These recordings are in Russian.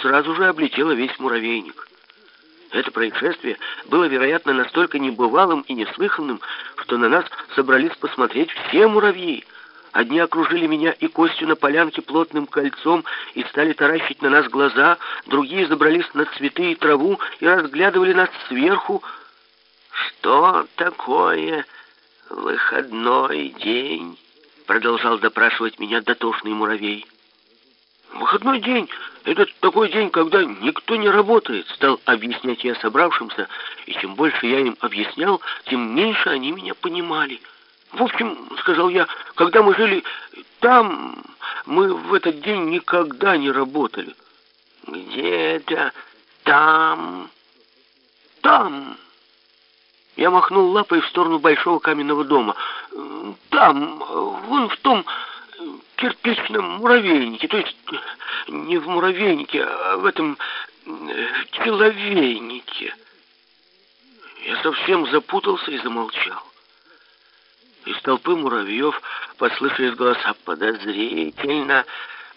сразу же облетела весь муравейник. Это происшествие было, вероятно, настолько небывалым и неслыханным, что на нас собрались посмотреть все муравьи. Одни окружили меня и Костю на полянке плотным кольцом и стали таращить на нас глаза, другие забрались на цветы и траву и разглядывали нас сверху. «Что такое выходной день?» продолжал допрашивать меня дотошный муравей. «Выходной день — это такой день, когда никто не работает», — стал объяснять я собравшимся, и чем больше я им объяснял, тем меньше они меня понимали. «В общем, — сказал я, — когда мы жили там, мы в этот день никогда не работали». «Где-то там...» «Там...» Я махнул лапой в сторону большого каменного дома. «Там, вон в том кирпичном муравейнике, то есть не в муравейнике, а в этом человейнике. Я совсем запутался и замолчал. Из толпы муравьев послышались голоса «Подозрительно,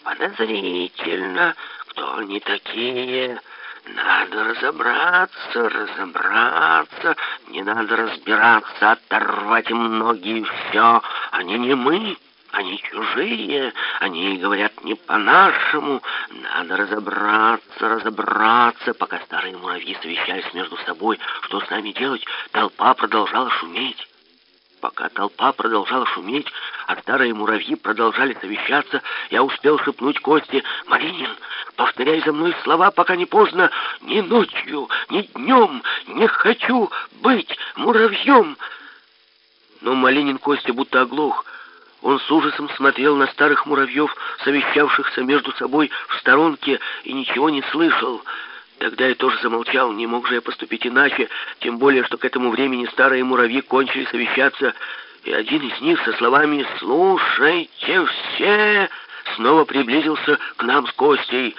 подозрительно, кто они такие?» Надо разобраться, разобраться, не надо разбираться, оторвать им ноги и все. Они не мы, они чужие, они говорят не по-нашему. Надо разобраться, разобраться. Пока старые муравьи совещались между собой, что с нами делать, толпа продолжала шуметь. Пока толпа продолжала шуметь, а старые муравьи продолжали совещаться, я успел шепнуть Косте, «Маринин, повторяй за мной слова, пока не поздно, ни ночью, ни днем не хочу быть муравьем!» Но Малинин Костя будто оглох. Он с ужасом смотрел на старых муравьев, совещавшихся между собой в сторонке, и ничего не слышал. Тогда я тоже замолчал, не мог же я поступить иначе, тем более, что к этому времени старые муравьи кончили совещаться, и один из них со словами «Слушайте все!» снова приблизился к нам с Костей.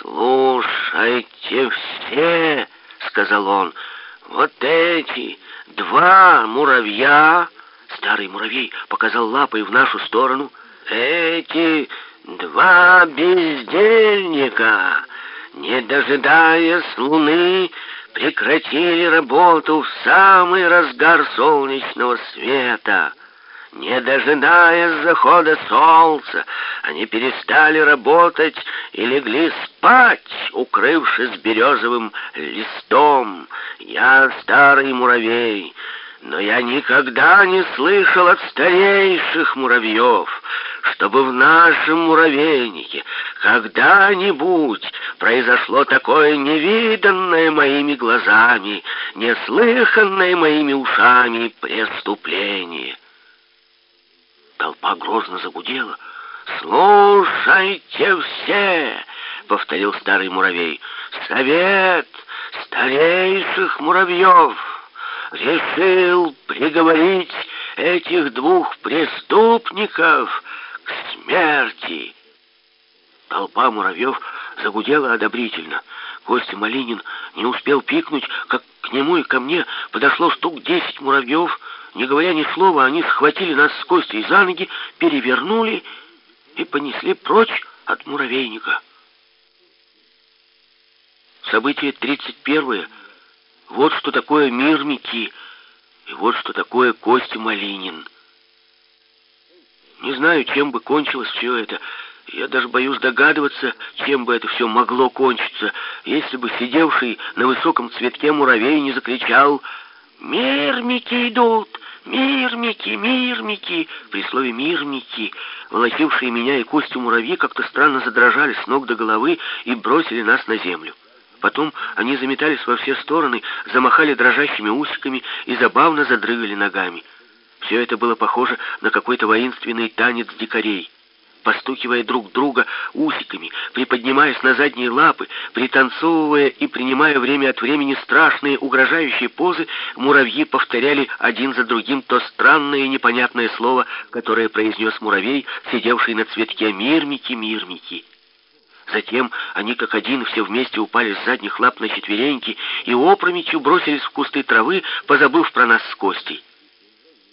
«Слушайте все!» — сказал он. «Вот эти два муравья...» Старый муравей показал лапой в нашу сторону. «Эти два бездельника...» не дожидаясь луны, прекратили работу в самый разгар солнечного света. Не дожидаясь захода солнца, они перестали работать и легли спать, укрывшись березовым листом. Я старый муравей, но я никогда не слышал от старейших муравьев, чтобы в нашем муравейнике когда-нибудь произошло такое невиданное моими глазами, неслыханное моими ушами преступление. Толпа грозно загудела. «Слушайте все!» — повторил старый муравей. «Совет старейших муравьев решил приговорить этих двух преступников к смерти». Толпа муравьев загудела одобрительно. Костя Малинин не успел пикнуть, как к нему и ко мне подошло штук десять муравьев. Не говоря ни слова, они схватили нас с Костей за ноги, перевернули и понесли прочь от муравейника. Событие тридцать первое. Вот что такое мир Мики, и вот что такое Костя Малинин. Не знаю, чем бы кончилось все это, я даже боюсь догадываться, чем бы это все могло кончиться, если бы сидевший на высоком цветке муравей не закричал «Мирмики идут! Мирмики! Мирмики!» При слове «мирмики» волочившие меня и Костю муравьи как-то странно задрожали с ног до головы и бросили нас на землю. Потом они заметались во все стороны, замахали дрожащими усиками и забавно задрыгали ногами. Все это было похоже на какой-то воинственный танец дикарей постукивая друг друга усиками, приподнимаясь на задние лапы, пританцовывая и принимая время от времени страшные угрожающие позы, муравьи повторяли один за другим то странное и непонятное слово, которое произнес муравей, сидевший на цветке «Мирмики, мирмики». Затем они как один все вместе упали с задних лап на четвереньки и опрометью бросились в кусты травы, позабыв про нас с Костей.